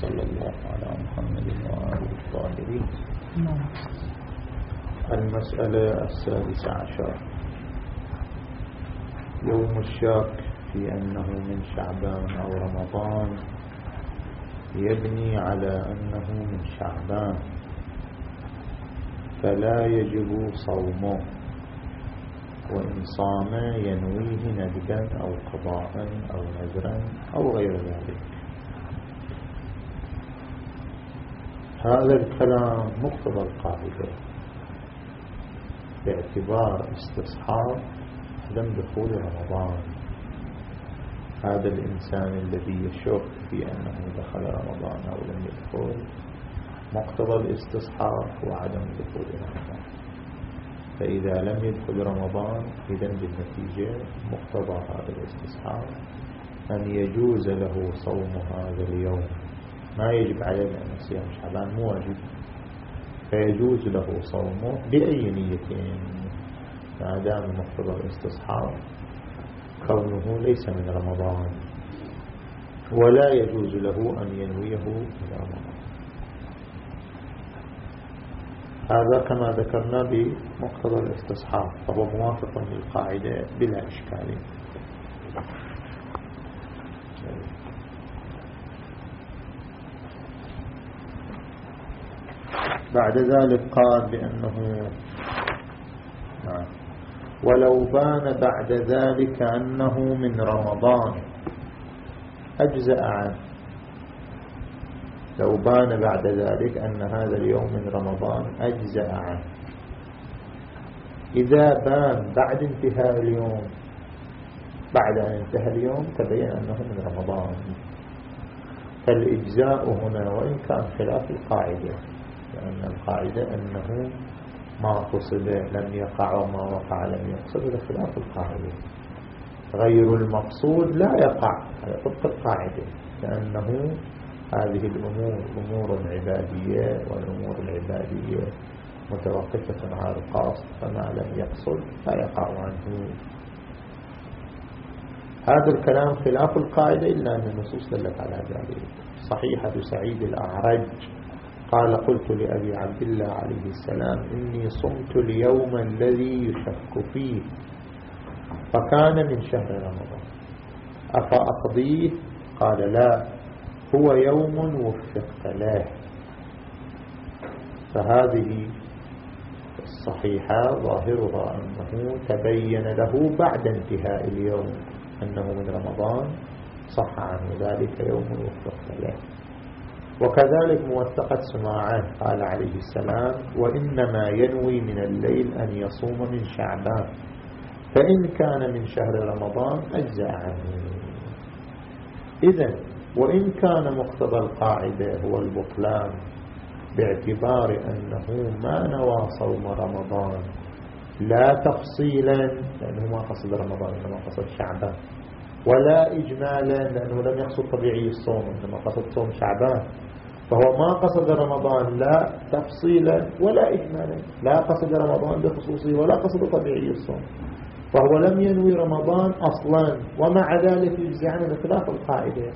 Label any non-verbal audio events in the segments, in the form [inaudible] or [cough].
صلى الله على محمد وآله الطاهرين. المسألة السادسة عشر. يوم الشاك في أنه من شعبان أو رمضان. يبني على أنه من شعبان. فلا يجب صومه. وإن صام ينويه ندبا أو قضاء أو نذرا أو غير ذلك. هذا الكلام مقتضى القاعدة. باعتبار استصحاب عدم دخول رمضان. هذا الإنسان الذي يشك في أنه دخل رمضان أو لم يدخل مقتضى الاستصحاب هو عدم دخول رمضان. فإذا لم يدخل رمضان إذا بالنتيجة مقتضى هذا الاستصحاب. أن يجوز له صوم هذا اليوم. ما يجب عليه لأن صيام شعبان مو واجب فيجوز له صومه بأي نية. ما دام مقتضى الاستصحاب كونه ليس من رمضان. ولا يجوز له أن ينويه من رمضان. هذا كما ذكرنا بمقتضى الاستصحاب فهو موافق للقاعدة بلا إشكال. بعد ذلك قال بأنه نعم. ولو بان بعد ذلك أنه من رمضان أجزأ عنه. لو بان بعد ذلك أن هذا اليوم من رمضان أجزأ عنه. إذا بان بعد انتهاء اليوم بعد أن انتهى اليوم تبين أنه من رمضان. فالإجزاء هنا وإن كان خلاف القاعدة. لأن القاعدة أنه ما قصد لم يقع وما وقع لم يقصد هذا خلاف القاعدة. غير المقصود لا يقع على طبق القاعدة لأنه هذه الأمور أمور عبادية والأمور العبادية متوقفة على القاصد فما لم يقصد لا يقع عنه. هذا الكلام خلاف القاعدة إلا أن النصوص دلت على ذلك. صحيحة سعيد الأعرج قال قلت لأبي عبد الله عليه السلام إني صمت اليوم الذي يشك فيه. فكان من شهر رمضان. أفأقضيه؟ قال لا هو يوم وفقت له. فهذه الصحيحة ظاهرها أنه تبين له بعد انتهاء اليوم أنه من رمضان صح عنه ذلك يوم وفقت له. وكذلك موثقة سماعان قال عليه السلام وإنما ينوي من الليل أن يصوم من شعبان فإن كان من شهر رمضان أجزاء عنه إذا وإن كان مقتضى القاعدة هو البطلان باعتبار أنه ما نوى صوم رمضان لا تفصيلا لأنه ما قصد رمضان إنما قصد شعبان. ولا إجمالا لأنه لم يقصد طبيعي الصوم إنما قصد صوم شعبان. فهو ما قصد رمضان لا تفصيلا ولا إجمالا. لا قصد رمضان بخصوصه ولا قصد طبيعي الصوم. فهو لم ينوي رمضان أصلا ومع ذلك يجزي عنه خلاف القاعدة.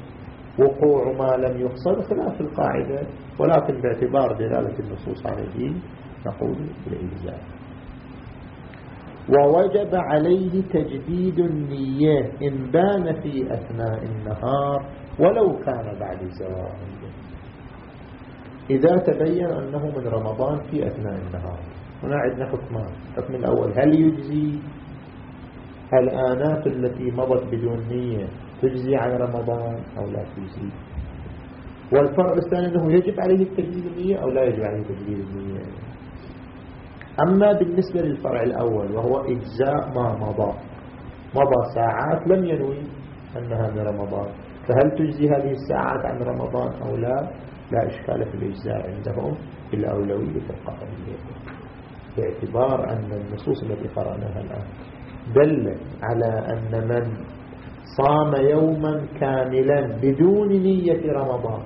وقوع ما لم يقصد خلاف القاعدة. ولكن باعتبار دلالة النصوص عليه نقول بالإجزاء. ووجب عليه تجديد النية إن بان في أثناء النهار ولو كان بعد الزواج إذا تبين أنه من رمضان في أثناء النهار. هنا عندنا حكمان. الحكم الأول هل يجزي؟ الآنات التي مضت بدون نية تجزي عن رمضان أو لا تجزي؟ والفرع الثاني أنه يجب عليه تجديد النية أو لا يجب عليه تجديد النية؟ أما بالنسبة للفرع الأول وهو إجزاء ما مضى. مضى ساعات لم ينوي أنها من رمضان. فهل تجزي هذه الساعات عن رمضان أو لا؟ لا إشكال في الإجزاء عندهم في الأولوية القائمية باعتبار أن النصوص التي قرأناها الآن دلت على أن من صام يوما كاملا بدون نية رمضان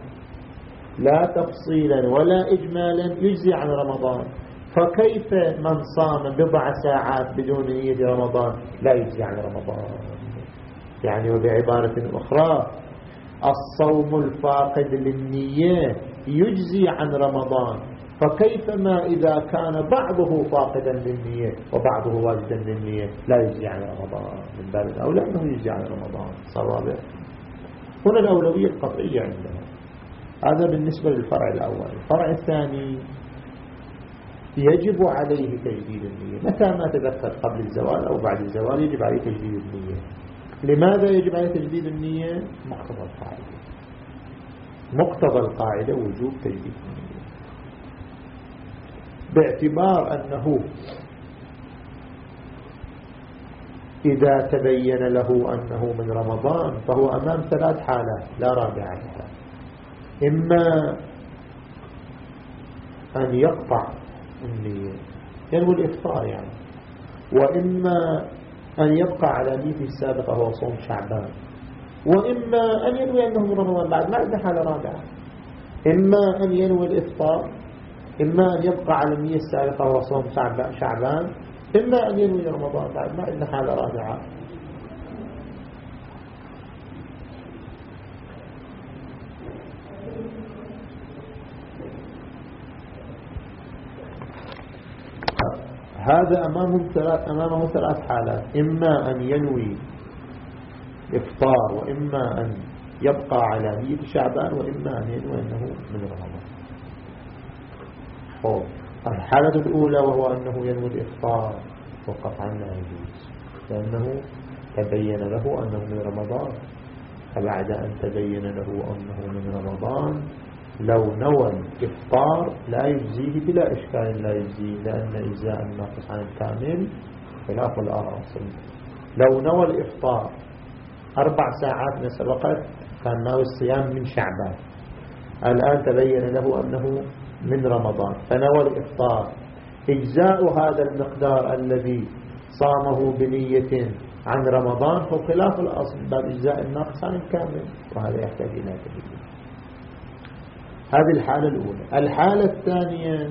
لا تفصيلا ولا إجمالا يجزي عن رمضان. فكيف من صام بضع ساعات بدون نية رمضان؟ لا يجزي عن رمضان. يعني وبعبارة أخرى الصوم الفاقد للنية يجزي عن رمضان. فكيفما إذا كان بعضه فاقدا للنية وبعضه واجدا للنية؟ لا يجزي عن رمضان. من باب الأولى أنه يجزي عن رمضان. صوابه هنا الأولوية القطعية عندنا. هذا بالنسبة للفرع الأول. الفرع الثاني يجب عليه تجديد النية. متى ما تذكر؟ قبل الزوال أو بعد الزوال يجب عليه تجديد النية. لماذا يجب عليه تجديد النية؟ مقتضى القاعدة. مقتضى القاعدة وجوب تجديد النية. باعتبار أنه إذا تبين له أنه من رمضان فهو أمام ثلاث حالات لا رابع لها. إما أن يقطع النية ينوي الإفطار يعني. وإما أن يبقى على نيته السابقة هو صوم شعبان. وإما أن ينوي أنه رمضان بعد. ما عندنا حالة رابعة. إما أن ينوي الإفطار. إما أن يبقى على النية السابقة هو صوم شعبان. إما أن ينوي رمضان بعد. ما عندنا حالة رابعة. هذا أمامه ثلاث, أمامه ثلاث حالات. إما أن ينوي إفطار وإما أن يبقى على نية شعبان وإما أن ينوي أنه من رمضان. الحالة الأولى وهو أنه ينوي الإفطار وقطعا لا يجوز لأنه تبين له أنه من رمضان. فبعد أن تبين له أنه من رمضان لو نوى الإفطار لا يجزيه بلا إشكال لا يجزيه لأن إجزاء الناقص عن الكامل خلاف الأراصل لو نوى الإفطار أربع ساعات من سبقت كان ناوي الصيام من شعبان. الآن تبين له أنه من رمضان. فنوى الإفطار. إجزاء هذا المقدار الذي صامه بنية عن رمضان هو خلاف الأصل باب إجزاء الناقص عن الكامل وهذا يحتاج إلى تبين هذه الحالة الأولى. الحالة الثانية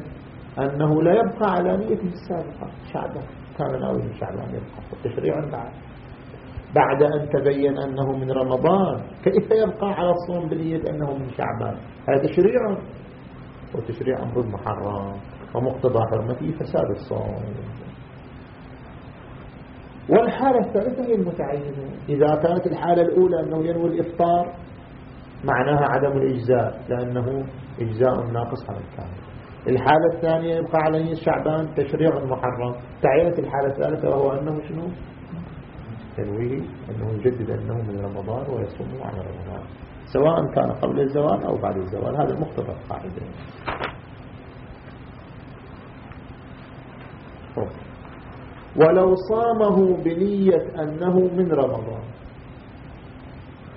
أنه لا يبقى على نيته السابقة. شعبان كان ناوي شعبان يبقى. والتشريع بعد. بعد أن تبين أنه من رمضان. كيف يبقى على الصوم بنية أنه من شعبان؟ هذا تشريع وتشريع أمر محرم ومقتضى حرمته فساد الصوم. والحالة الثالثة هي المتعينة إذا كانت الحالة الأولى أنه ينوي الإفطار معناها عدم الإجزاء لأنه إجزاء ناقص عن الكامل الحالة الثانية يبقى عليه شعبان تشريع محرم. تعينت الحالة الثالثة وهو أنه شنو؟ تنويه أنه يجدد أنه من رمضان ويصوم عن رمضان. سواء كان قبل الزوال أو بعد الزوال هذا مقتضى القاعدة. ولو صامه بنية أنه من رمضان.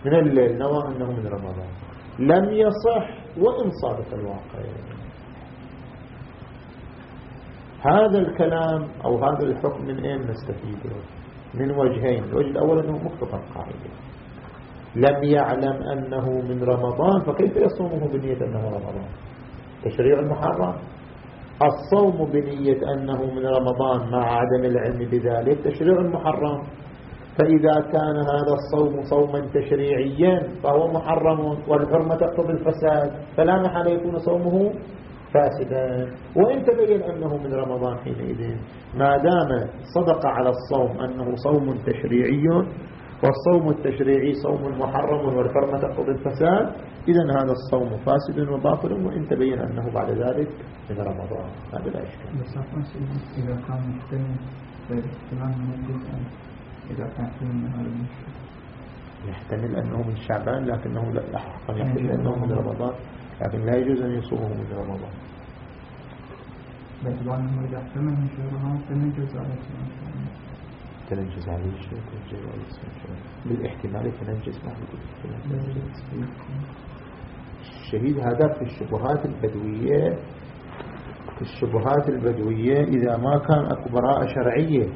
من الليل نوى أنه من رمضان. لم يصح وإن صادق الواقع هذا الكلام أو هذا الحكم من أين نستفيده؟ من وجهين. الوجه الأول أنه مخطط القاعدة لم يعلم أنه من رمضان فكيف يصومه بنية أنه رمضان؟ تشريع المحرم؟ الصوم بنية أنه من رمضان مع عدم العلم بذلك تشريع المحرم؟ فإذا كان هذا الصوم صوما تشريعيا فهو محرم والحرمة تقتضي الفساد فلا محل يكون صومه فاسدا. وإن تبين أنه من رمضان حينئذ ما دام صدق على الصوم أنه صوم تشريعي والصوم التشريعي صوم محرم والحرمة تقتضي الفساد إذا هذا الصوم فاسد وباطل وإن تبين أنه بعد ذلك من رمضان. هذا لا إشكال. إذا كان هذا المشكل يحتمل أنه من شعبان لكنه لا حقا يحتمل أنه من رمضان لكن لا يجوز أن يصومه من رمضان. باعتبار أنه إذا احتمل من تنجز على تنجز عليه الشيء تنجز عليه الشيء بالاحتمال تنجز معه الشهيد هذا في الشبهات البدوية في الشبهات البدوية إذا ما كان أكبراء شرعية.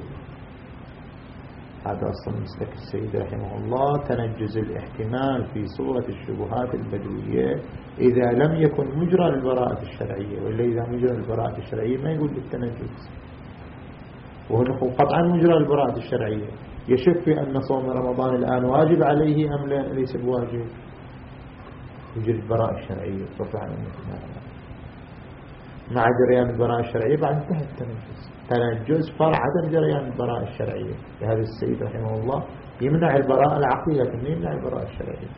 هذا أصلا مسلك السيد رحمه الله. تنجز الإحتمال في صورة الشبهات البدوية إذا لم يكن مجرى للبراءة الشرعية وإلا إذا مجرى للبراءة الشرعية ما يقول بالتنجز. وهو قطعا مجرى للبراءة الشرعية. يشك في أن صوم رمضان الآن واجب عليه أم لا؟ ليس بواجب. يجري البراءة الشرعية ترفع عن مع جريان البراءة الشرعية بعد انتهى التنجس تنجس فرع عدم جريان البراءة الشرعية لهذا السيد رحمه الله يمنع البراءة العقلية لكن يمنع البراءة الشرعية.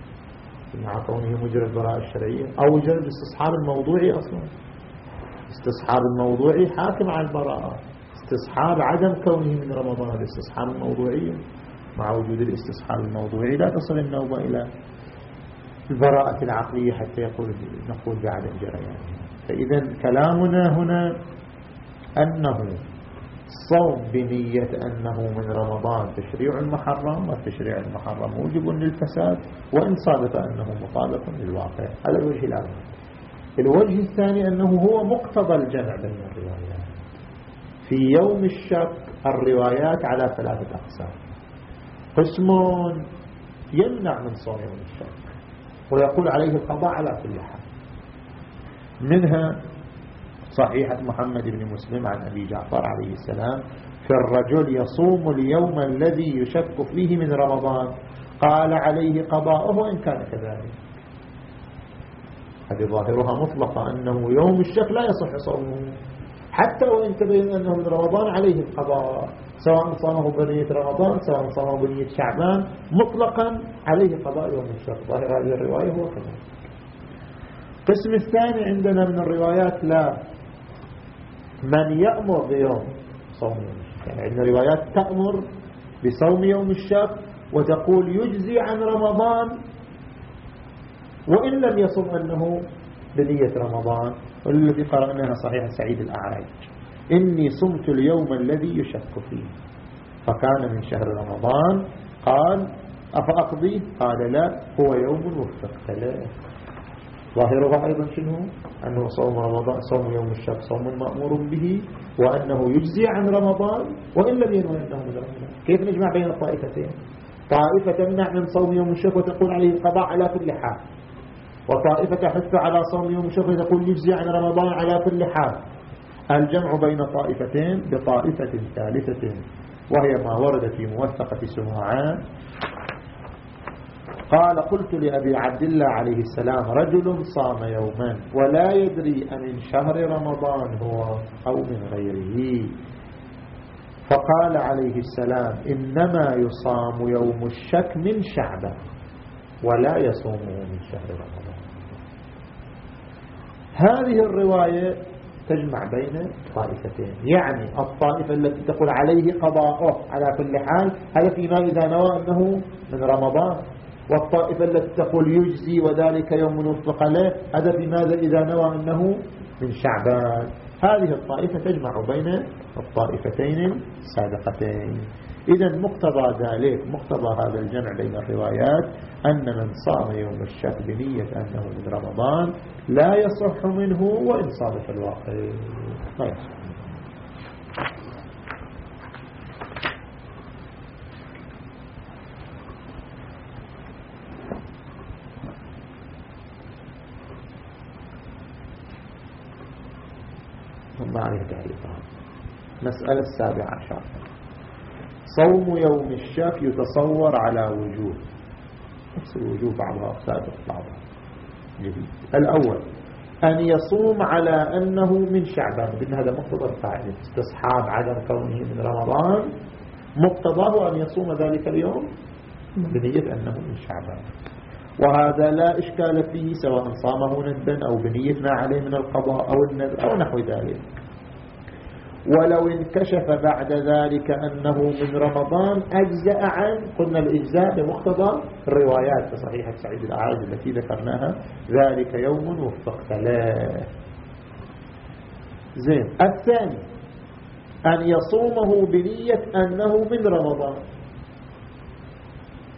مع كونه مجرى البراءة الشرعية أو مجرد الاستصحاب الموضوعي أصلا. استصحاب الموضوعي حاكم على البراءة. استصحاب عدم كونه من رمضان الاستصحاب الموضوعي. مع وجود الاستصحاب الموضوعي لا تصل النوبة إلى البراءة العقلية حتى يقول نقول بعدم جريان فإذا كلامنا هنا أنه صوم بنية أنه من رمضان تشريع محرم والتشريع المحرم موجب للفساد وإن صادف أنه مطابق للواقع. هذا الوجه الأول. الوجه الثاني أنه هو مقتضى الجمع بين الروايات. في يوم الشك الروايات على ثلاثة أقسام. قسم يمنع من صوم يوم الشك ويقول عليه القضاء على كل حال. منها صحيحة محمد بن مسلم عن أبي جعفر عليه السلام في الرجل يصوم اليوم الذي يشك فيه من رمضان. قال عليه قضاءه إن كان كذلك. هذه ظاهرها مطلقة أنه يوم الشك لا يصح صومه. حتى وإن تبين أنه من رمضان عليه القضاء سواء صامه بنية رمضان سواء صامه بنية شعبان مطلقا عليه قضاء يوم الشك. ظاهر هذه الرواية هو كذلك. القسم الثاني عندنا من الروايات لا. من يأمر بيوم صوم يوم الشك يعني عندنا روايات تأمر بصوم يوم الشك وتقول يجزي عن رمضان وإن لم يصم أنه بنية رمضان والذي قرأناها صحيح سعيد الأعراج إني صمت اليوم الذي يشك فيه. فكان من شهر رمضان قال أفأقضي قال لا هو يوم وفقت له. ظاهرها أيضا شنو؟ أنه صوم رمضان صوم يوم الشك صوم مأمور به وأنه يجزي عن رمضان وإن لم ينوي أنه من رمضان. كيف نجمع بين الطائفتين؟ طائفة تمنع من صوم يوم الشك وتقول عليه القضاء على كل حال. وطائفة تحث على صوم يوم الشك وتقول يجزي عن رمضان على كل حال. الجمع بين طائفتين بطائفة ثالثة وهي ما ورد في موثقة سمعان قال قلت لأبي عبد الله عليه السلام رجل صام يوما ولا يدري أمن شهر رمضان هو أو من غيره. فقال عليه السلام إنما يصام يوم الشك من شعبة ولا يصومه من شهر رمضان. هذه الرواية تجمع بين طائفتين. يعني الطائفة التي تقول عليه قضاءه على كل حال هذا فيما إذا نوى أنه من رمضان؟ والطائفة التي تقول يجزي وذلك يوم وفق له هذا في ماذا إذا نوى أنه من شعبان؟ هذه الطائفة تجمع بين الطائفتين السابقتين. إذا مقتضى ذلك مقتضى هذا الجمع بين الروايات أن من صام يوم الشك بنية أنه من رمضان لا يصح منه وإن صادف الواقع. لا يصح ما عليه تعليقها مسألة السابعة عشر صوم يوم الشك يتصور على وجوه. نفس الوجوه بعضها سابق بعضها جديد الأول أن يصوم على أنه من شعبان. بأن هذا مقتضى القاعدة استصحاب عدم كونه من رمضان. مقتضاه أن يصوم ذلك اليوم بنية أنه من شعبان. وهذا لا إشكال فيه سواء صامه ندا أو بنية ما عليه من القضاء أو النذر أو نحو ذلك. ولو انكشف بعد ذلك أنه من رمضان أجزأ عن قلنا الإجزاء بمقتضى الروايات صحيحة سعيد الأعراج التي ذكرناها ذلك يوم وفق له. زين الثاني أن يصومه بنية أنه من رمضان.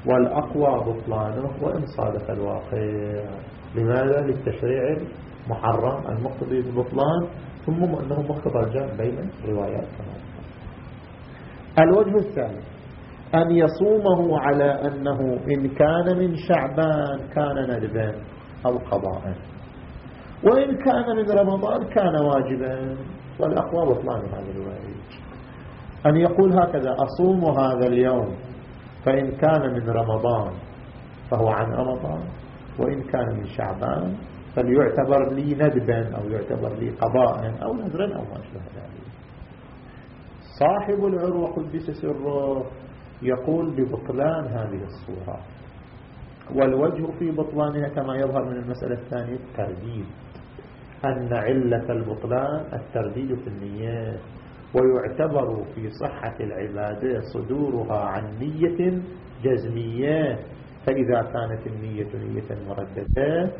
والأقوى بطلانه وإن صادف الواقع. لماذا؟ للتشريع المحرم المقتضي بالبطلان ثم أنه الجمع بين روايات كمان الوجه الثاني أن يصومه على أنه إن كان من شعبان كان ندبا أو قضاء. وإن كان من رمضان كان واجبا. والأقوى بطلان هذا الواجب أن يقول هكذا أصوم هذا اليوم فإن كان من رمضان فهو عن رمضان وإن كان من شعبان فليعتبر لي ندبا أو يعتبر لي قضاء أو نذرا أو ما أشبه ذلك. صاحب العروة قدس سره يقول ببطلان هذه الصورة. والوجه في بطلانها كما يظهر من المسألة الثانية الترديد. أن علة البطلان الترديد في النيات. ويعتبر في صحة العبادة صدورها عن نية جزمية فإذا كانت النية نية مرددة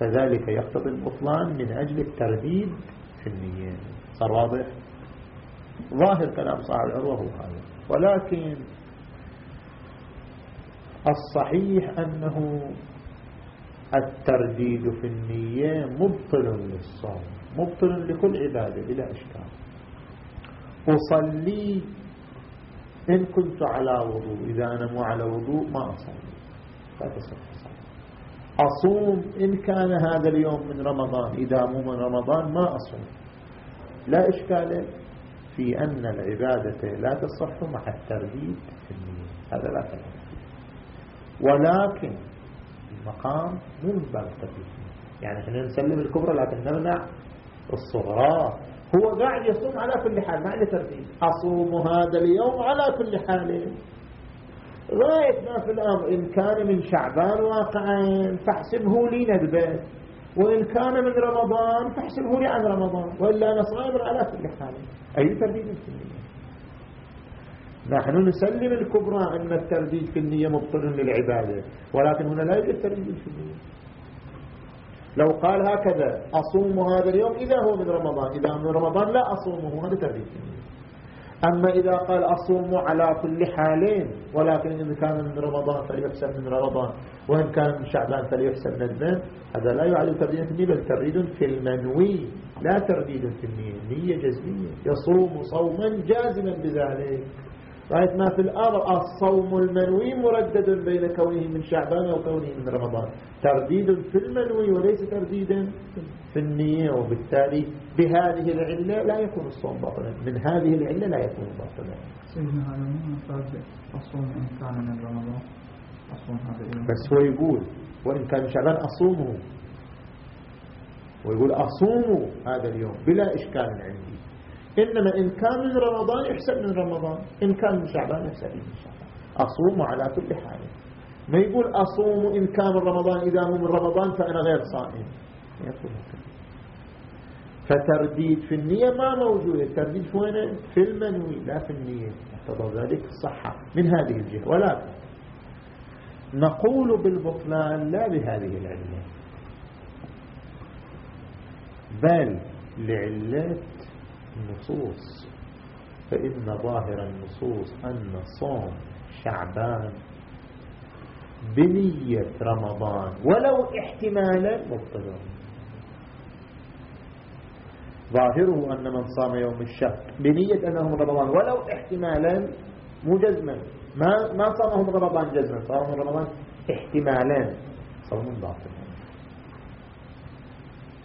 فذلك يقتضي البطلان من أجل الترديد في النية. صار واضح؟ ظاهر كلام صاحب العروة هو هذا. ولكن الصحيح أنه الترديد في النية مبطل للصوم مبطل لكل عبادة بلا إشكال. أصلي إن كنت على وضوء. إذا أنا مو على وضوء ما أصلي. لا تصح أصوم إن كان هذا اليوم من رمضان. إذا مو من رمضان ما أصوم. لا إشكال في أن العبادة لا تصح مع الترديد في النية. هذا لا كلام ولكن المقام مو من باب الترديد. يعني إحنا نسلم الكبرى لكن نمنع الصغرى. هو قاعد يصوم على كل حال ما عنده ترديد أصوم هذا اليوم على كل حال. غاية ما في الأمر إن كان من شعبان واقعا فاحسبه لي ندبة. وإن كان من رمضان فاحسبه لي عن رمضان. وإلا أنا صائم على كل حال. أي ترديد في النية نحن نسلم الكبرى أن الترديد في النية مبطل للعبادة. ولكن هنا لا يوجد ترديد في النية. لو قال هكذا أصوم هذا اليوم إذا هو من رمضان إذا من رمضان لا أصومه هذا النية أما إذا قال أصوم على كل حالين ولكن إن كان من رمضان فليحسب من رمضان وإن كان من شعبان فليحسب ندما هذا لا يعد ترديد في النية بل ترديد في المنوي لا ترديد في النية نية جزمية يصوم صوما جازما بذلك. رأيت ما في الأمر الصوم المنوي مردد بين كونه من شعبان أو كونه من رمضان. ترديد في المنوي وليس ترديدا في النية وبالتالي بهذه العلة لا يكون الصوم باطلا. من هذه العلة لا يكون باطلا. سيدنا هذا مو الصوم إن كان من رمضان؟ أصوم هذا اليوم بس هو يقول وإن كان شعبان أصومه. ويقول أصوم هذا اليوم بلا إشكال عندي. إنما إن كان من رمضان يحسب من رمضان إن كان من شعبان يحسب من شعبان. أصوم على كل حال. ما يقول أصوم إن كان من رمضان إذا هو من رمضان فأنا غير صائم. يقول فترديد في النية ما موجود. الترديد وين في المنوي لا في النية. اقتضى ذلك الصحة من هذه الجهة. ولكن نقول بالبطلان لا بهذه العلة. بل لعلة النصوص. فإن ظاهر النصوص أن صوم شعبان بنية رمضان ولو احتمالا مبطل ظاهره أن من صام يوم الشك بنية أنه رمضان ولو احتمالا مو جزما ما ما صامه رمضان جزما صامه رمضان احتمالا. صوم باطل.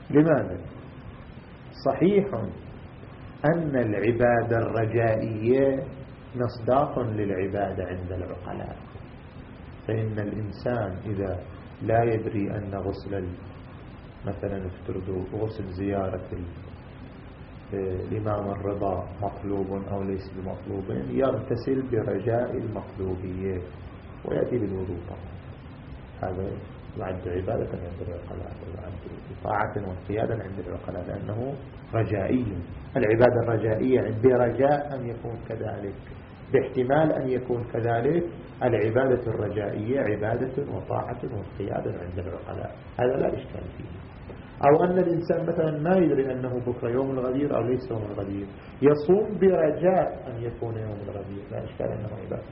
لماذا؟ صحيح أن العبادة الرجائية مصداق للعبادة عند العقلاء. فإن الإنسان إذا لا يدري أن غسل مثلا افترضوا غسل زيارة الإمام الرضا مطلوب أو ليس بمطلوب يغتسل برجاء المطلوبية ويأتي بالوضوء. هذا يعد عبادة عند العقلاء ويعد طاعة وقيادا عند العقلاء لأنه رجائي. العبادة الرجائية برجاء أن يكون كذلك. باحتمال أن يكون كذلك العبادة الرجائية عبادة وطاعة وقيادة عند العقلاء هذا لا إشكال فيه. أو أن الإنسان مثلا ما يدري أنه بكرة يوم الغدير أو ليس يوم الغدير يصوم برجاء أن يكون يوم الغدير. لا إشكال أنه عبادة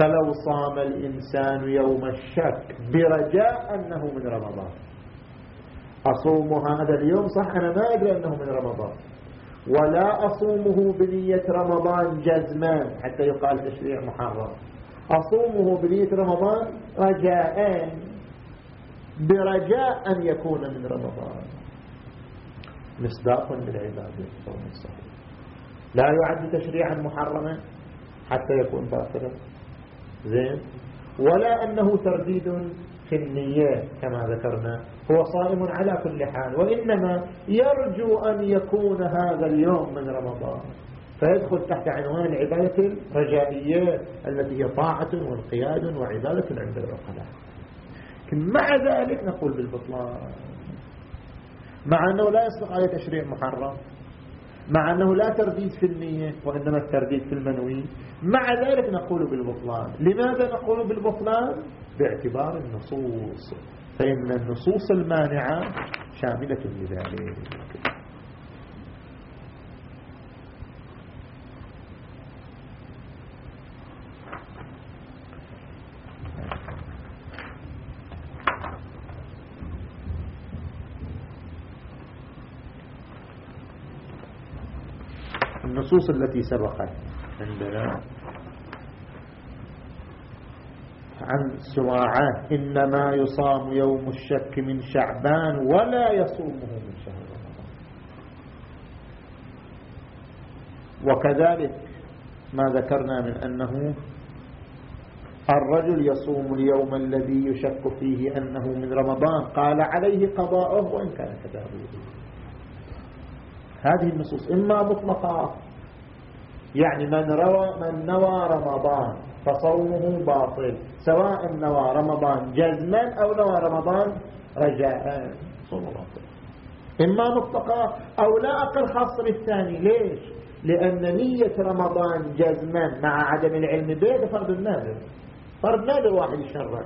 فلو صام الإنسان يوم الشك برجاء أنه من رمضان. أصوم هذا اليوم؟ صح أنا ما أدري أنه من رمضان. ولا أصومه بنية رمضان جزما حتى يقال تشريع محرم. أصومه بنية رمضان رجاء برجاء أن يكون من رمضان. مصداق للعبادة لا يعد تشريعا محرما حتى يكون باطلا. زين. ولا أنه ترديد في النية كما ذكرنا. هو صائم على كل حال. وإنما يرجو أن يكون هذا اليوم من رمضان. فيدخل تحت عنوان العبادة الرجائية التي هي طاعة وانقياد وعبادة عند العقلاء. مع ذلك نقول بالبطلان. مع أنه لا يصدق عليه تشريع محرم. مع أنه لا ترديد في النية وإنما الترديد في المنوي. مع ذلك نقول بالبطلان. لماذا نقول بالبطلان؟ باعتبار النصوص. فإن النصوص المانعة شاملة لذلك. النصوص التي سبقت. عندنا عن سواعة إنما يصام يوم الشك من شعبان ولا يصومه من شهر رمضان. وكذلك ما ذكرنا من أنه الرجل يصوم اليوم الذي يشك فيه أنه من رمضان قال عليه قضاءه وإن كان كذلك هذه النصوص إما مطلقة يعني من, روى من نوى رمضان فصومه باطل سواء نوى رمضان جزما أو نوى رمضان رجاء صوم باطل. إما مطلقة أو لا أقل خاص بالثاني ليش؟ لأن نية رمضان جزما مع عدم العلم به فرض النادر فرض نادر واحد يشرع.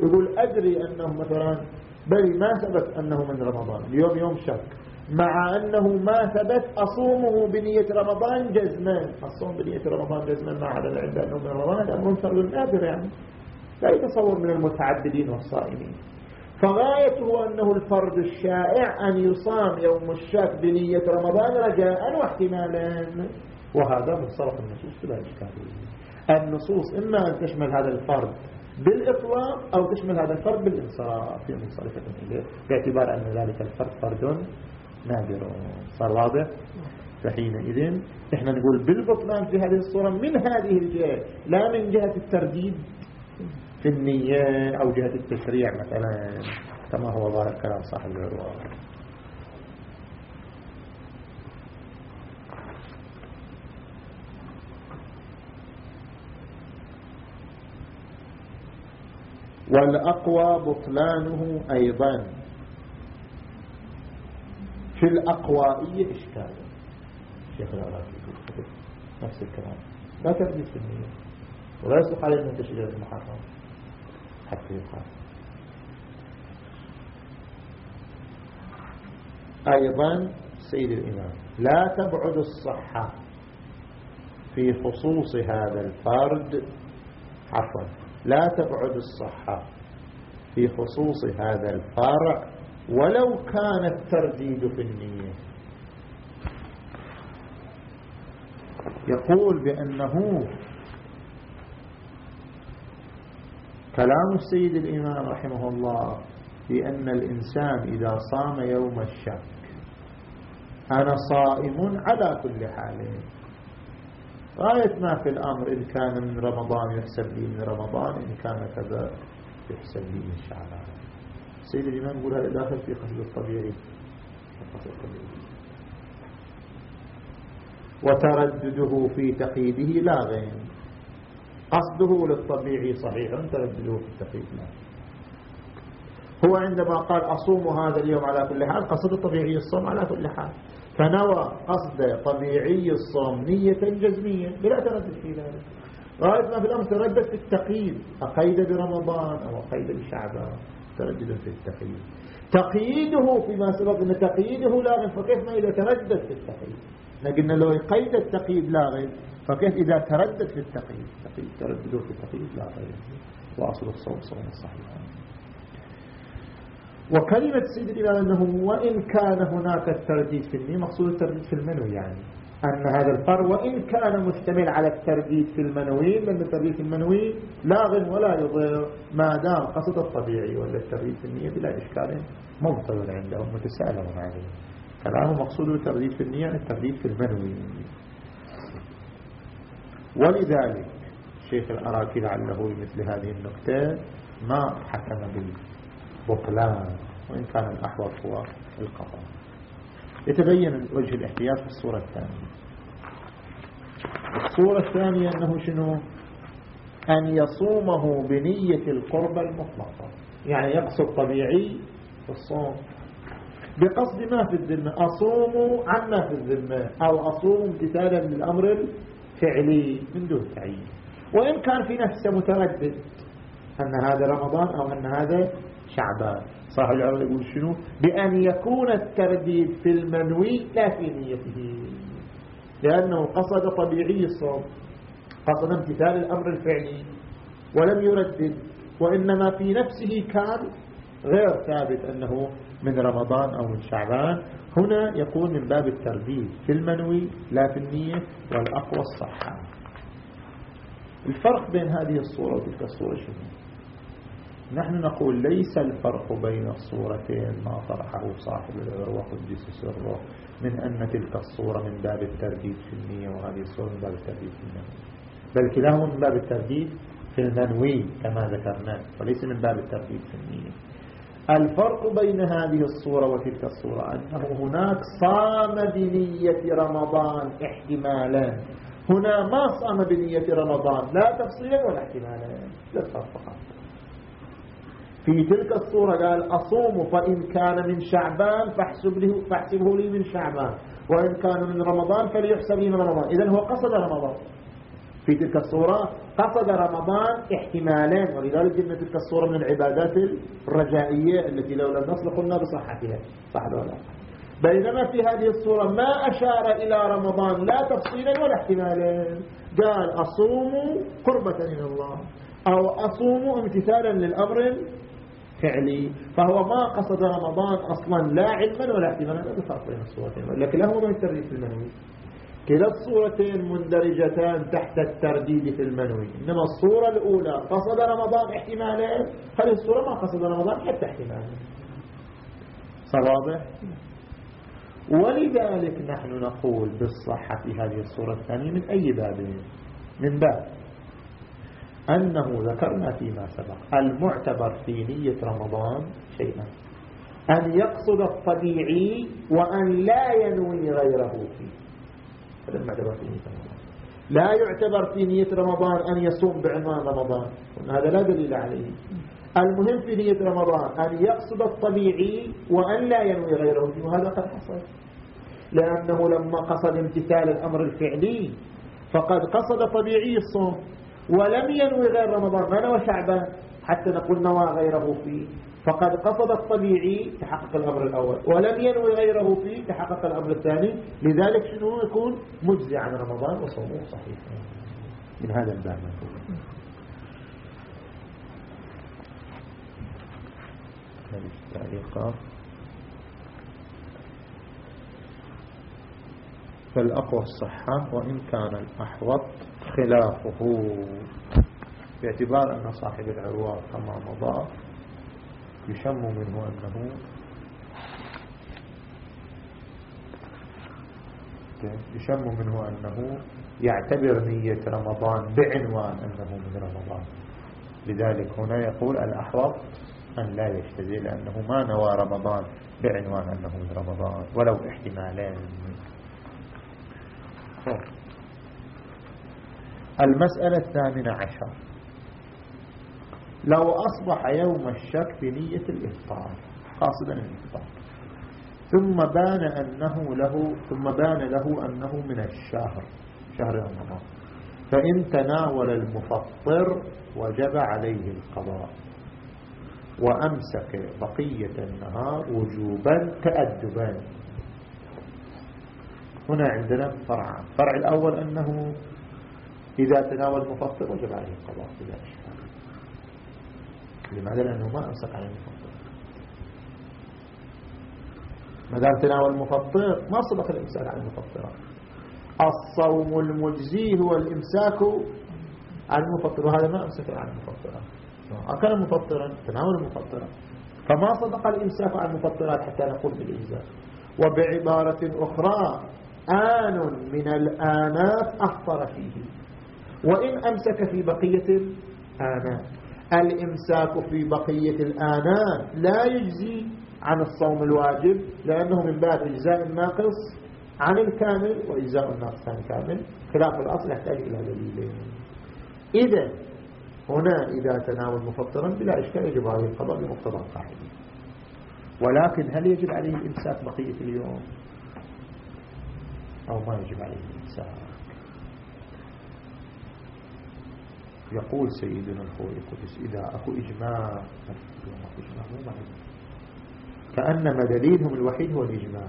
يقول أدري أنه مثلا بل ما ثبت أنه من رمضان. اليوم يوم شك. مع أنه ما ثبت أصومه بنية رمضان جزما. الصوم بنية رمضان جزما ما عدد عند أنه من رمضان. هذا منفرد نادر يعني. لا يتصور من المتعددين والصائمين. فغايته أنه الفرد الشائع أن يصام يوم الشك بنية رمضان رجاء واحتمالا. وهذا مصرف النصوص بلا إشكال النصوص إما أن تشمل هذا الفرد بالإطلاق أو تشمل هذا الفرد بالإنصراف في منصرفة إليه باعتبار أن ذلك الفرد فرد نادر. صار واضح؟ فحينئذ إحنا نقول بالبطلان في هذه الصورة من هذه الجهة لا من جهة الترديد في النية أو جهة التشريع مثلا كما هو ظاهر كلام صاحب العروة. والأقوى بطلانه أيضا. في الأقوائية إشكال. شيخ العراقي نفس الكلام. لا ترديد في النية. ولا يصدق عليه من المحرم. حتى يقال. أيضا سيد الإمام لا تبعد الصحة في خصوص هذا الفرد. عفوا. لا تبعد الصحة في خصوص هذا الفرع. ولو كان الترديد في النية. يقول بأنه كلام السيد الإمام رحمه الله بأن الإنسان إذا صام يوم الشك أنا صائم على كل حال. غاية ما في الأمر إن كان من رمضان يحسب لي من رمضان إن كان كذا يحسب لي من شعبان سيد الإمام يقول هذا داخل في قصد الطبيعي وتردده في تقييده لا غير. قصده للطبيعي صحيح تردده في التقييد. لا هو عندما قال أصوم هذا اليوم على كل حال قصد الطبيعي الصوم على كل حال. فنوى قصد طبيعي الصوم نية جزمية بلا تردد في ذلك. غاية ما في الأمر تردد في التقييد. أقيد برمضان أو أقيد بشعبان. تردد في التقييد. تقييده فيما سبق أن تقييده لاغ فكيف ما إذا تردد في التقييد؟ لكن لو قيد التقييد لاغ فكيف إذا تردد في التقييد؟ تقييد تردده في التقييد لا غير وأصل الصوم صوم الصحيح وكلمة سيد الإمام أنه وإن كان هناك الترديد في النية مقصود الترديد في المنوي يعني. أن هذا الفر وإن كان مشتمل على الترديد في المنوي لأن الترديد في المنوي لاغ ولا يضير ما دام قصد الطبيعي ولا الترديد في النية بلا إشكال مبطل عندهم متسالم عليه. كلامه مقصود الترديد في النية الترديد في المنوي. ولذلك الشيخ الأراكي لعله مثل هذه النكتة ما حكم بالبطلان وإن كان الأحوط هو القضاء. يتبين وجه الاحتياط في الصورة الثانية. الصورة الثانية أنه شنو؟ أن يصومه بنية القربة المطلقة. يعني يقصد طبيعي الصوم. بقصد ما في الذمة؟ أصوم عما في الذمة أو أصوم امتثالا للأمر الفعلي من دون تعيين. وإن كان في نفسه متردد أن هذا رمضان أو أن هذا شعبان. صاحب العرض يقول شنو؟ بأن يكون الترديد في المنوي لا في نيته. لأنه قصد طبيعي الصوم قصد امتثال الأمر الفعلي ولم يردد وإنما في نفسه كان غير ثابت أنه من رمضان أو من شعبان. هنا يكون من باب الترديد في المنوي لا في النية والأقوى الصحة. الفرق بين هذه الصورة وتلك الصورة شنو؟ نحن نقول ليس الفرق بين الصورتين ما طرحه صاحب العروة قدس سره من أن تلك الصورة من باب الترديد في النية وهذه الصورة من باب الترديد في المنوي بل كلاهما من باب الترديد في المنوي كما ذكرنا وليس من باب الترديد في النية. الفرق بين هذه الصورة وتلك الصورة أنه هناك صام بنية رمضان احتمالا. هنا ما صام بنية رمضان لا تفصيلا ولا احتمالا لا فقط في تلك الصورة قال أصوم فإن كان من شعبان فاحسب له فاحسبه لي من شعبان. وإن كان من رمضان فليحسب لي من رمضان. إذا هو قصد رمضان. في تلك الصورة قصد رمضان احتمالين ولذلك جبنا تلك الصورة من العبادات الرجائية التي لو لم نصل قلنا بصحتها. صح ولا بينما في هذه الصورة ما أشار إلى رمضان لا تفصيلا ولا احتمالا قال أصوم قربة إلى الله أو أصوم امتثالا للأمر فعلي فهو ما قصد رمضان أصلا لا علما ولا احتمالا. لا بفرق بين الصورتين لكن له من الترديد في المنوي؟ كلا الصورتين مندرجتان تحت الترديد في المنوي. إنما الصورة الأولى قصد رمضان احتمالا هذه الصورة ما قصد رمضان حتى احتمالا. صواضح ولذلك نحن نقول بالصحة في هذه الصورة الثانية من أي باب؟ من باب. أنه ذكرنا فيما سبق المعتبر في نية رمضان شيئا. أن يقصد الطبيعي وأن لا ينوي غيره فيه. هذا المعتبر في نية رمضان. لا يعتبر في نية رمضان أن يصوم بعنوان رمضان. هذا لا دليل عليه. المهم في نية رمضان أن يقصد الطبيعي وأن لا ينوي غيره فيه وهذا قد حصل. لأنه لما قصد امتثال الأمر الفعلي فقد قصد طبيعي الصوم. ولم ينوي غير رمضان ما نوى شعبان حتى نقول نوى غيره فيه. فقد قصد الطبيعي تحقق الأمر الأول ولم ينوي غيره فيه تحقق الأمر الثاني. لذلك شنو يكون؟ مجزي عن رمضان وصومه صحيح. من هذا الباب. هذه التعليقات فالأقوى الصحة وإن كان الأحوط خلافه. باعتبار أن صاحب العروة كما مضى يشم منه أنه يشم منه أنه يعتبر نية رمضان بعنوان أنه من رمضان. لذلك هنا يقول الأحوط أن لا يجتزي لأنه ما نوى رمضان بعنوان أنه من رمضان ولو احتمالين. المسألة الثامنة عشر. لو أصبح يوم الشك بنية الإفطار قاصدا الإفطار ثم بان أنه له ثم بان له أنه من الشهر شهر رمضان فإن تناول المفطر وجب عليه القضاء وأمسك بقية النهار وجوبا تأدبا. هنا عندنا فرع الفرع الأول أنه إذا تناول المفطر وجب عليه القضاء بلا إشكال لماذا؟ لأنه ما أمسك عن المفطر ما دام تناول المفطر ما سبق الإمساك عن المفطرات الصوم المجزي هو الإمساك عن المفطر وهذا ما أمسك عن المفطرات أكل مفطرا تناول المفطرات فما صدق الإمساك عن المفطرات حتى نقول بالإجزاء وبعبارة أخرى آن من الآنات أفطر فيه. وإن أمسك في بقية الآناء الإمساك في بقية الآناء لا يجزي عن الصوم الواجب لأنه من باب إجزاء الناقص عن الكامل وإجزاء الناقص عن الكامل. خلاف الأصل يحتاج إلى دليلين إذا هنا إذا تناول مفطرا بلا إشكال يجب عليه القضاء بمقتضى القاعدة. ولكن هل يجب عليه الإمساك بقية اليوم؟ أو ما يجب عليه الإمساك يقول سيدنا الخوي القدس إذا أكو إجماع كأنما دليلهم الوحيد هو الإجماع.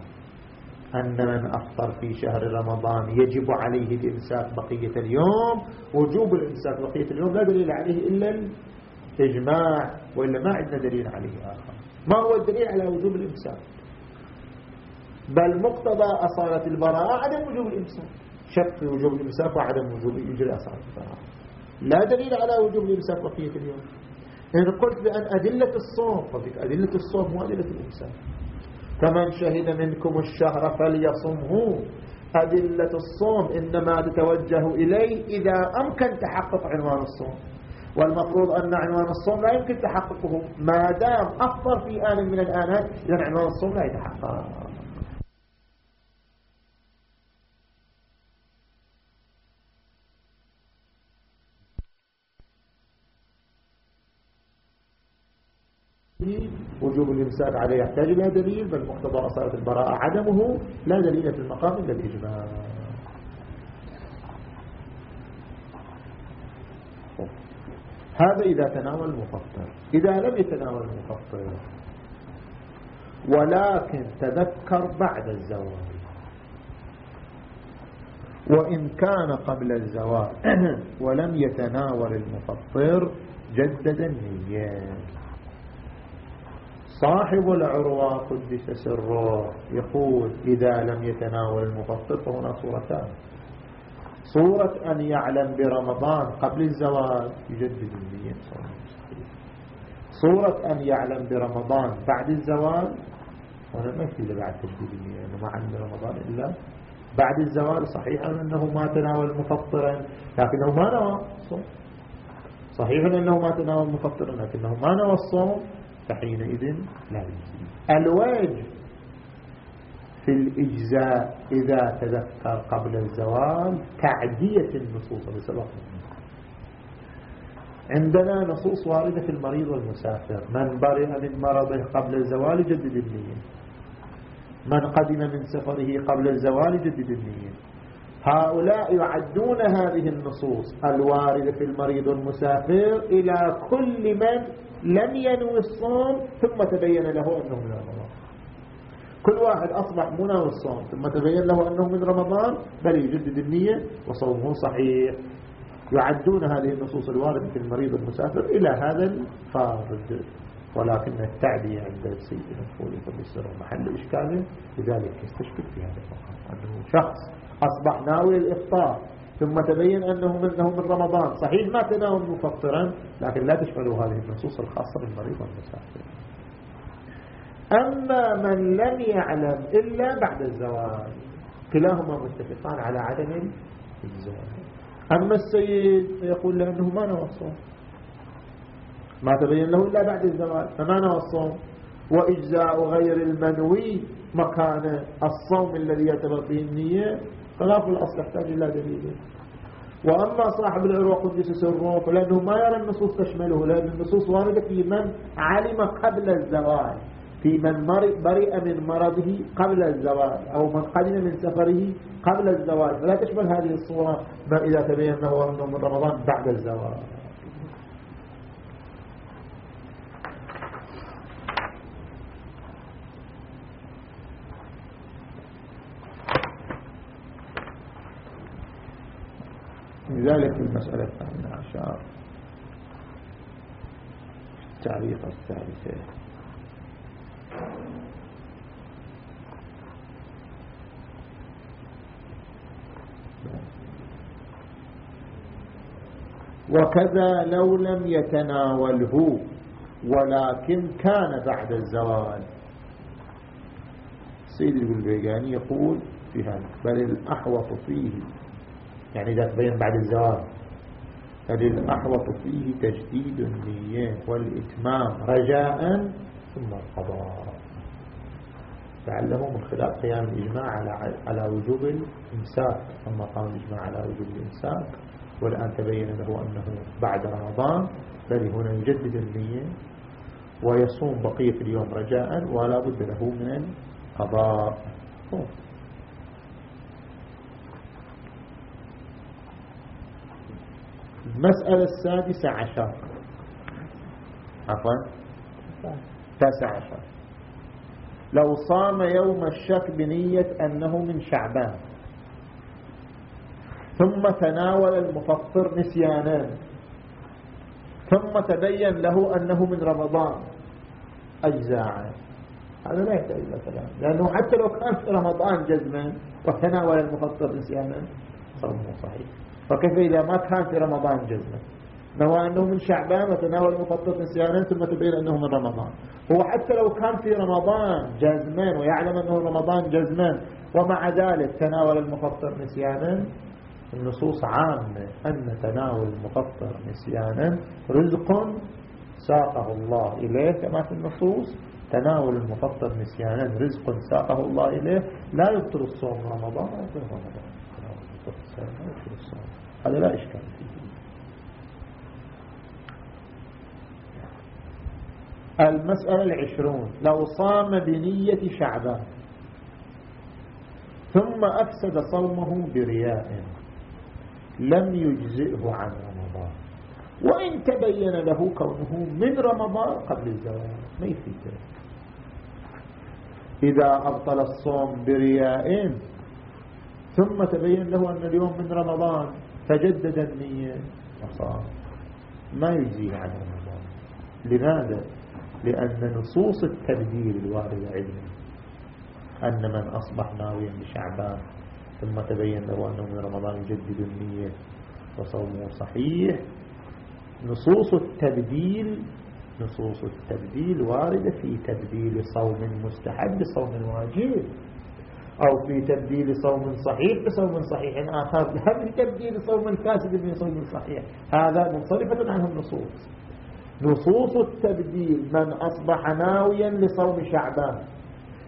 أن من أفطر في شهر رمضان يجب عليه الإمساك بقية اليوم. وجوب الإمساك بقية اليوم لا دليل عليه إلا الإجماع وإلا ما عندنا دليل عليه آخر. ما هو الدليل على وجوب الإمساك؟ بل مقتضى أصالة البراءة عدم وجوب الإمساك. شك في وجوب الإمساك وعدم وجوب إجراء أصالة البراءة. لا دليل على وجوب الإمساك بقية اليوم. إن قلت بأن أدلة الصوم فبك أدلة الصوم مو أدلة الإمساك. فمن شهد منكم الشهر فليصمه. أدلة الصوم إنما تتوجه إليه إذا أمكن تحقق عنوان الصوم. والمفروض أن عنوان الصوم لا يمكن تحققه. ما دام أفضل في آن من الآنات إذا عنوان الصوم لا يتحقق. وجوب الإمساك عليه يحتاج إلى دليل بل مقتضى أصالة البراءة عدمه لا دليل في المقام إلا الإجماع. هذا إذا تناول المفطر. إذا لم يتناول المفطر ولكن تذكر بعد الزواج. وإن كان قبل الزواج [clears throat] ولم يتناول المفطر جدد النية. صاحب العروة قدس سره. يقول إذا لم يتناول المفطر فهنا صورتان. صورة أن يعلم برمضان قبل الزواج يجدد النية. صورة أن يعلم برمضان بعد الزواج هنا ما في بعد تجديد النية أنه ما علم برمضان إلا بعد الزواج صحيح أنه ما تناول مفطرا لكنه ما نوى الصوم. صحيح أنه ما تناول مفطرا لكنه ما نوى الصوم. فحينئذ لا يجزي. الواجب في الإجزاء إذا تذكر قبل الزوال تعدية النصوص بسبب عندنا نصوص واردة في المريض والمسافر. من برئ من مرضه قبل الزوال جدد النية. من قدم من سفره قبل الزوال جدد النية. هؤلاء يعدون هذه النصوص الواردة في المريض والمسافر إلى كل من لم ينوي الصوم ثم تبين له أنه من رمضان. كل واحد أصبح مناوي الصوم ثم تبين له أنه من رمضان بل يجدد النية وصومه صحيح. يعدون هذه النصوص الواردة في المريض المسافر إلى هذا الفارد ولكن التعدية عند السيد المفعول فبالسر محل إشكاله لذلك يستشكل في هذا المقام أنه شخص أصبح ناوي الإفطار. ثم تبين أنه منه من رمضان. صحيح ما تناول مفطرا لكن لا تشمل هذه النصوص الخاصة بالمريض والمسافر. أما من لم يعلم إلا بعد الزواج كلاهما متفقان على عدم الزواج أما السيد يقول لأنه ما نوى الصوم. ما تبين له إلا بعد الزواج فما نوى الصوم. وإجزاء غير المنوي مكان الصوم الذي يعتبر به النية خلاف الأصل يحتاج إلى دليل. وأما صاحب العروة قدس سره فلأنه ما يرى النصوص تشمله لأن النصوص واردة في من علم قبل الزواج في من برئ من مرضه قبل الزواج أو من قدم من سفره قبل الزواج فلا تشمل هذه الصورة ما إذا تبين أنه من رمضان بعد الزواج لذلك في المسألة الثامنة عشر. التعليق الثالثة وكذا لو لم يتناوله ولكن كان بعد الزوال. سيد البيجاني يقول في هذا بل الأحوط فيه يعني إذا تبين بعد الزواج. فللأحوط فيه تجديد النية والإتمام. رجاء ثم القضاء. تعلموا من خلال قيام الإجماع على على وجوب الإمساك. ثم قام الإجماع على وجوب الإمساك والآن تبين له أنه بعد رمضان بل هنا يجدد النية ويصوم بقية اليوم رجاء ولا بد له من القضاء المسألة السادسة عشر. عفوا. تاسع عشر. لو صام يوم الشك بنية أنه من شعبان. ثم تناول المفطر نسيانا. ثم تبين له أنه من رمضان. أجزاء. هذا لا يحتاج إلى كلام. لأنه حتى لو كان في رمضان جزما وتناول المفطر نسيانا صومه صحيح. فكيف إذا ما كان في رمضان جزما نوى أنه من شعبان وتناول المفطر نسيانا ثم تبين أنه من رمضان. هو حتى لو كان في رمضان جزمان ويعلم أنه رمضان جزمان ومع ذلك تناول المفطر نسيانا النصوص عامة أن تناول المفطر نسيانا رزق ساقه الله إليه كما في النصوص. تناول المفطر نسيانا رزق ساقه الله إليه لا يبطل الصوم رمضان يبطل رمضان. هذا لا إشكال. فيه المسألة العشرون. لو صام بنية شعبان ثم أفسد صومه برياء لم يجزئه عن رمضان. وإن تبين له كونه من رمضان قبل الزواج ما يفيده إذا أبطل الصوم برياء ثم تبين له أن اليوم من رمضان فجدد النية. وصام ما يجزيه عن رمضان. لماذا؟ لأن نصوص التبديل الواردة عندنا أن من أصبح ناويا بشعبان ثم تبين له أنه من رمضان يجدد النية. وصومه صحيح. نصوص التبديل نصوص التبديل واردة في تبديل صوم مستحب بصوم واجب. أو في تبديل صوم صحيح بصوم صحيح. آخر لا في تبديل صوم فاسد بصوم صحيح. هذا منصرفة عنه النصوص نصوص التبديل من أصبح ناويا لصوم شعبان.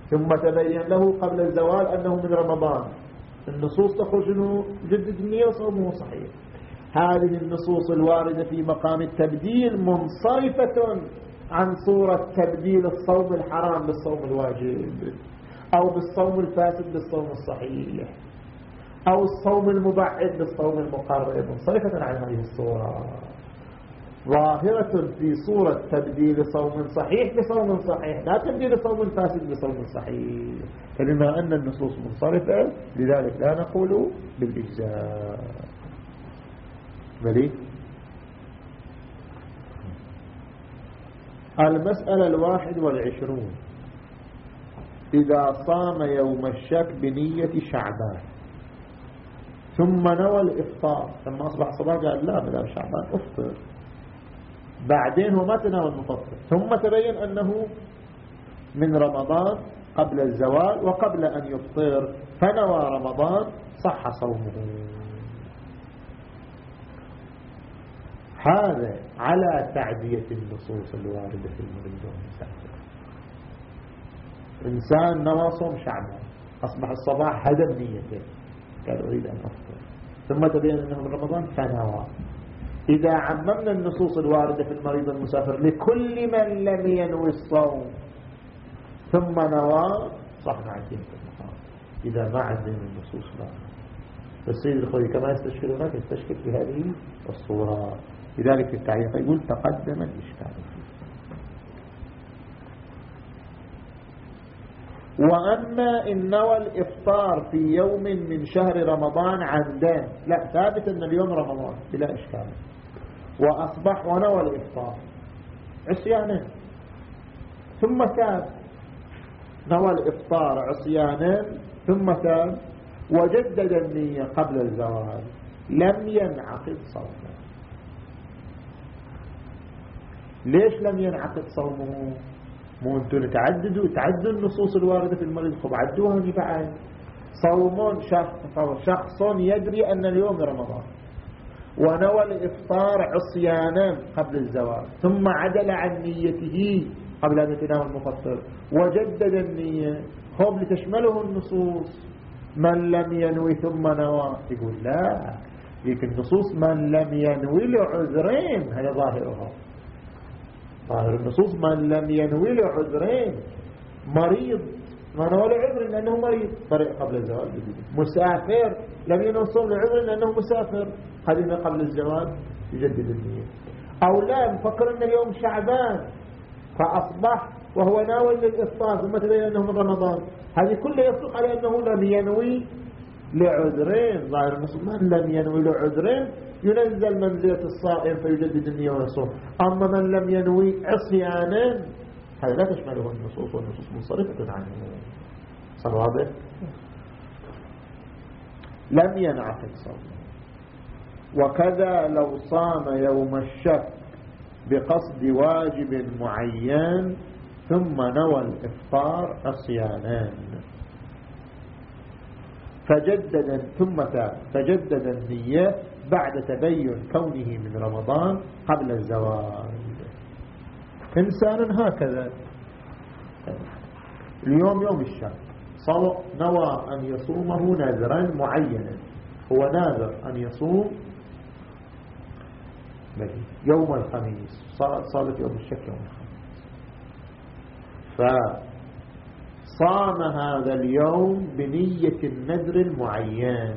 ثم تبين له قبل الزوال أنه من رمضان. النصوص تقول شنو؟ جدد النية وصومه صحيح. هذه النصوص الواردة في مقام التبديل منصرفة عن صورة تبديل الصوم الحرام بالصوم الواجب. أو بالصوم الفاسد بالصوم الصحيح أو الصوم المبعد بالصوم المقرب. منصرفة عن هذه الصورة. ظاهرة في صورة تبديل صوم صحيح بصوم صحيح لا تبديل صوم فاسد بصوم صحيح. فلما أن النصوص منصرفة لذلك لا نقول بالإجزاء. بلي؟ المسألة الواحد والعشرون. إذا صام يوم الشك بنية شعبان. ثم نوى الإفطار. ثم أصبح صباح قال لا بلا شعبان أفطر. بعدين هو ما تناول مفطر ثم تبين أنه من رمضان قبل الزوال وقبل أن يفطر. فنوى رمضان صح صومه. هذا على تعدية النصوص الواردة في المريض والمسافر إنسان نوى صوم شعبان أصبح الصباح هدم نيته. قال أريد أن أفطر. ثم تبين أنه من رمضان فنوى إذا عممنا النصوص الواردة في المريض المسافر لكل من لم ينوي الصوم ثم نوى صحنا عن المقام. إذا ما عندنا النصوص لا فالسيد الخوي كما يستشكل هناك يستشكل في هذه الصورة. لذلك التعليق يقول تقدم الإشكال. وأما إن نوى الإفطار في يوم من شهر رمضان عمدان لا ثابت أن اليوم رمضان بلا إشكال. وأصبح ونوى الإفطار عصيانا ثم تاب نوى الإفطار عصيانا ثم تاب وجدد النية قبل الزوال. لم ينعقد صومه. ليش لم ينعقد صومه؟ مو أنتم تعددوا؟ تعدوا النصوص الواردة في المريض خب عدوها بعد. صوم شخص, شخص يدري أن اليوم رمضان. ونوى الإفطار عصيانا قبل الزواج ثم عدل عن نيته قبل أن يتناول المفطر. وجدد النية. هم لتشمله النصوص. من لم ينوي ثم نوى. يقول لا. ذيك النصوص من لم ينوي لعذرين. هذا ظاهرها ظاهر النصوص من لم ينوي لعذرين مريض. ما نوى لعذر لأنه مريض. طريق قبل الزواج. مسافر. لم ينوي الصوم لعذر لأنه مسافر. هذه قبل الزواج يجدد النية. أو لا نفكر أن اليوم شعبان فأصبح وهو ناوي للإفطار ثم تبين أنه من رمضان. هذه كلها يصدق على أنه لم ينوي لعذرين ظاهر المسلمان لم ينوي لعذرين ينزل منزلة الصائم فيجدد النية ويصوم أما من لم ينوي عصيانا هذا لا تشمله النصوص والنصوص منصرفة عنه. صار واضح؟ لم ينعقد صوم. وكذا لو صام يوم الشك بقصد واجب معين ثم نوى الإفطار عصيانان فجدد ثم فجدد النية بعد تبين كونه من رمضان قبل الزواج إنسان هكذا. اليوم يوم الشك نوى أن يصومه نذرا معينا. هو ناذر أن يصوم. يوم الخميس. صارت يوم الشك يوم الخميس. فصام هذا اليوم بنية النذر المعين.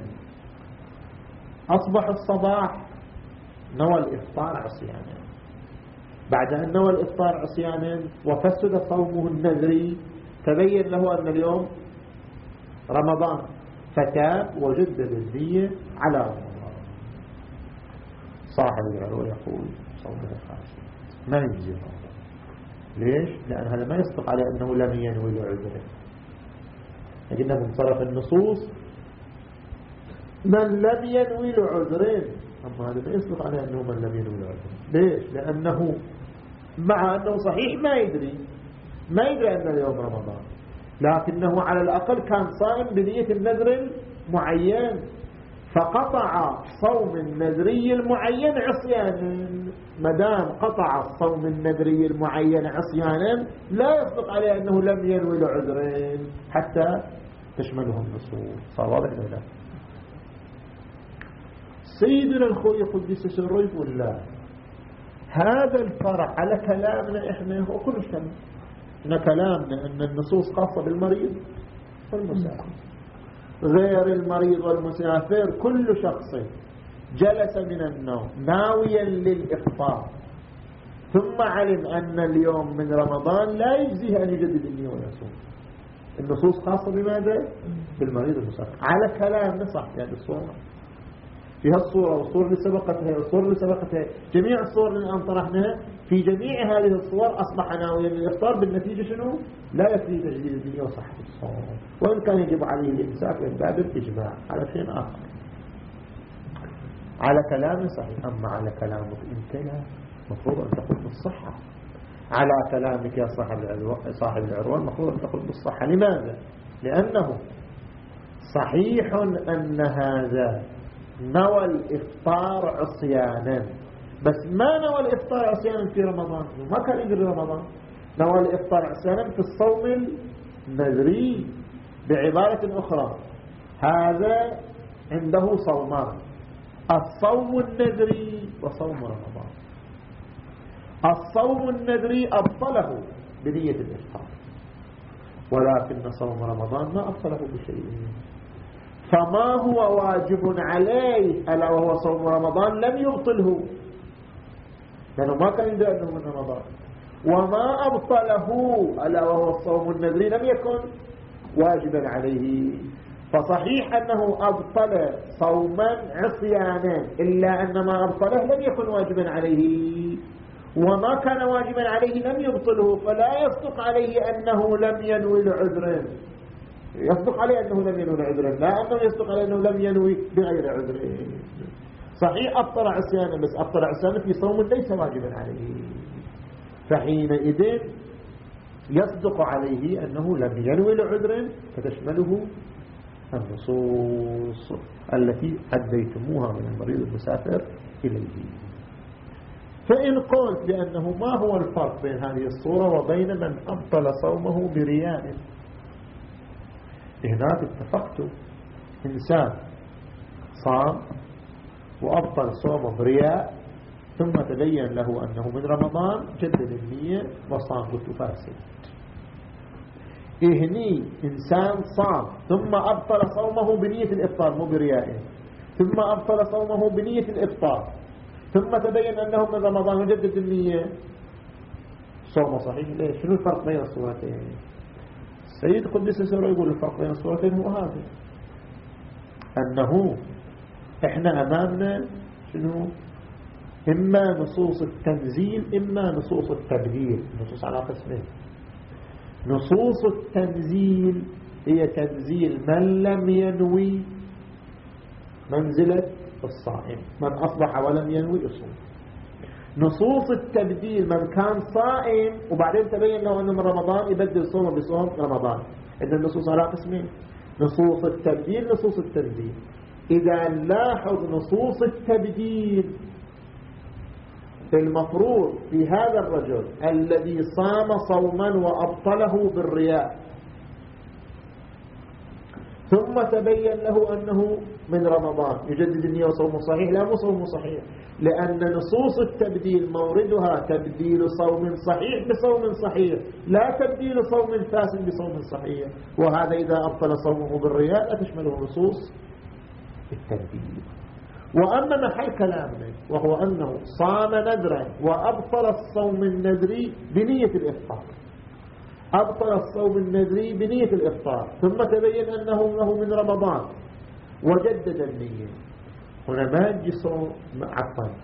أصبح الصباح نوى الإفطار عصيانا. بعد أن نوى الإفطار عصيانا وفسد صومه النذري تبين له أن اليوم رمضان فتاب وجدد النية على رمضان. صاحب العلو يقول صومه خاص. ما يجزي ليش؟ لأن هذا ما يصدق على أنه لم ينوي لعذره لكنه من طرف النصوص. من لم ينوي لعذره أما هذا ما يصدق على أنه من لم ينوي لعذره ليش؟ لأنه مع أنه صحيح ما يدري. ما يدري أن اليوم رمضان. لكنه على الأقل كان صائم بنية النذر المعين. فقطع صوم النذري المعين عصيانا. ما دام قطع الصوم النذري المعين عصيانا لا يصدق عليه أنه لم ينوي لعذرين حتى تشمله النصوص. صار واضح لا؟ سيدنا الخوي قدس سره يقول لا. هذا الفرع على كلامنا إحنا هو كل شيء كلامنا إن النصوص خاصة بالمريض والمسافر. غير المريض والمسافر كل شخص جلس من النوم ناويا للإفطار ثم علم أن اليوم من رمضان لا يجزيه أن يجدد النية ويصوم النصوص خاصة بماذا؟ بالمريض المسافر على كلام صح يعني الصورة في هالصورة والصورة اللي سبقتها والصورة اللي سبقتها جميع الصور اللي الآن طرحناها في جميع هذه الصور أصبح ناويا للإفطار بالنتيجة شنو؟ لا يكفي تجديد الدنيا وصحة الصوم. وإن كان يجب عليه الإمساك من باب الإجماع على شيء آخر. على كلام صحيح. أما على كلامك أنت لا مفروض أن تقول بالصحة. على كلامك يا صاحب صاحب العروة المفروض أن تقول بالصحة. لماذا؟ لأنه صحيح أن هذا نوى الإفطار عصيانا. بس ما نوى الإفطار عصيانا في رمضان. ما كان يدري رمضان نوى الإفطار عصيانا في الصوم النذري بعبارة أخرى. هذا عنده صومان الصوم النذري وصوم رمضان. الصوم النذري أبطله بنية الإفطار. ولكن صوم رمضان ما أبطله بشيء. فما هو واجب عليه ألا وهو صوم رمضان؟ لم يبطله. لأنه ما كان يدعي أنه من رمضان. وما أبطله ألا وهو الصوم النذري لم يكن واجبا عليه. فصحيح أنه أبطل صوما عصيانا إلا أن ما أبطله لم يكن واجبا عليه. وما كان واجبا عليه لم يبطله فلا يصدق عليه أنه لم ينوي لعذر يصدق عليه أنه لم ينوي لعذر لا أنه يصدق عليه أنه لم ينوي بغير عذر صحيح أبطل عصيانا بس أبطل عصيانا في صوم ليس واجبا عليه. فحينئذ يصدق عليه أنه لم ينوي لعذر فتشمله النصوص التي أديتموها من المريض المسافر إليه. فإن قلت بأنه ما هو الفرق بين هذه الصورة وبين من أبطل صومه برياء هناك اتفقت. إنسان صام وأبطل صومه برياء ثم تبين له أنه من رمضان جدد النية وصام قلت فاسد إهني إنسان صام ثم أبطل صومه بنية الإفطار مو بريائه ثم أبطل صومه بنية الإفطار ثم تبين أنه من رمضان وجدد النية صومه صحيح ليش؟ شنو الفرق بين الصورتين؟ السيد قدس سره يقول الفرق بين الصورتين هو هذا أنه إحنا أمامنا شنو؟ إما نصوص التنزيل إما نصوص التبديل. نصوص على قسمين. نصوص التنزيل هي تنزيل من لم ينوي منزلة الصائم. من أصبح ولم ينوي يصوم نصوص التبديل من كان صائم وبعدين تبين له أنه من رمضان يبدل صومه بصوم رمضان. عندنا النصوص على قسمين. نصوص التبديل نصوص التنزيل إذا نلاحظ نصوص التبديل المفروض في هذا الرجل الذي صام صوما وأبطله بالرياء. ثم تبين له أنه من رمضان. يجدد النية وصوم صحيح. لا مو صوم صحيح. لأن نصوص التبديل موردها تبديل صوم صحيح بصوم صحيح لا تبديل صوم فاسد بصوم صحيح. وهذا إذا أبطل صومه بالرياء لا تشمله نصوص التبديل. وأما محل كلامنا وهو أنه صام نذرا وأبطل الصوم النذري بنية الإفطار. أبطل الصوم النذري بنية الإفطار ثم تبين أنه له من رمضان وجدد النية. هنا ما تجي صوم عفوا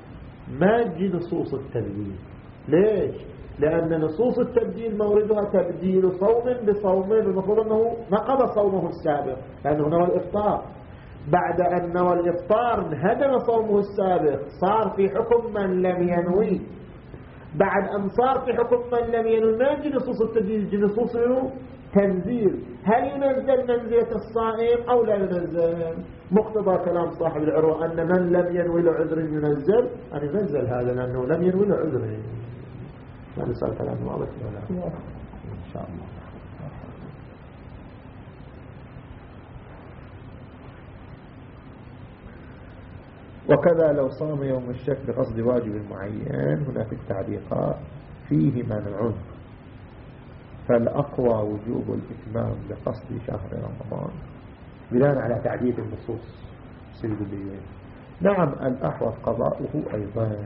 ما تجي نصوص التبديل. ليش؟ لأن نصوص التبديل موردها تبديل صوم بصوم المفروض أنه نقض صومه السابق لأنه نوى الإفطار. بعد أن نوى الإفطار انهدم صومه السابق صار في حكم من لم ينوي. بعد أن صار في حكم من لم ينوي ما يجي نصوص التبديل يجي نصوص تنزيل. هل ينزل منزلة الصائم أو لا ينزل؟ مقتضى كلام صاحب العروة أن من لم ينوي لعذر ينزل. أن ينزل هذا لأنه لم ينوي لعذر ما نسأل كلام واضح ولا؟ إن شاء الله. وكذا لو صام يوم الشك بقصد واجب معين هناك التعليقات فيه منع فالأقوى وجوب الإتمام بقصد شهر رمضان بناء على تعديد النصوص سلبيين نعم الأحوى قضاؤه أيضا.